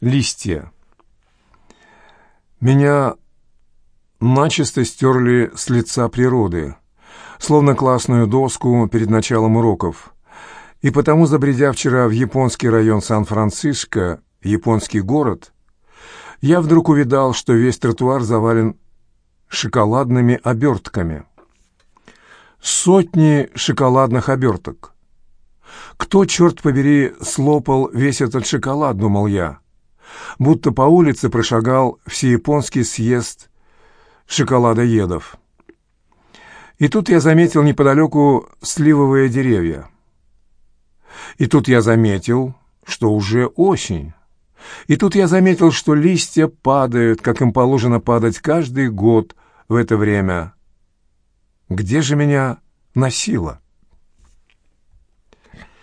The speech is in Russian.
Листья. Меня начисто стерли с лица природы, словно классную доску перед началом уроков. И потому, забредя вчера в японский район Сан-Франциско, японский город, я вдруг увидал, что весь тротуар завален шоколадными обертками. Сотни шоколадных оберток. Кто, черт побери, слопал весь этот шоколад, думал я будто по улице прошагал всеяпонский съезд шоколадоедов. И тут я заметил неподалеку сливовые деревья. И тут я заметил, что уже осень. И тут я заметил, что листья падают, как им положено падать каждый год в это время. Где же меня носило?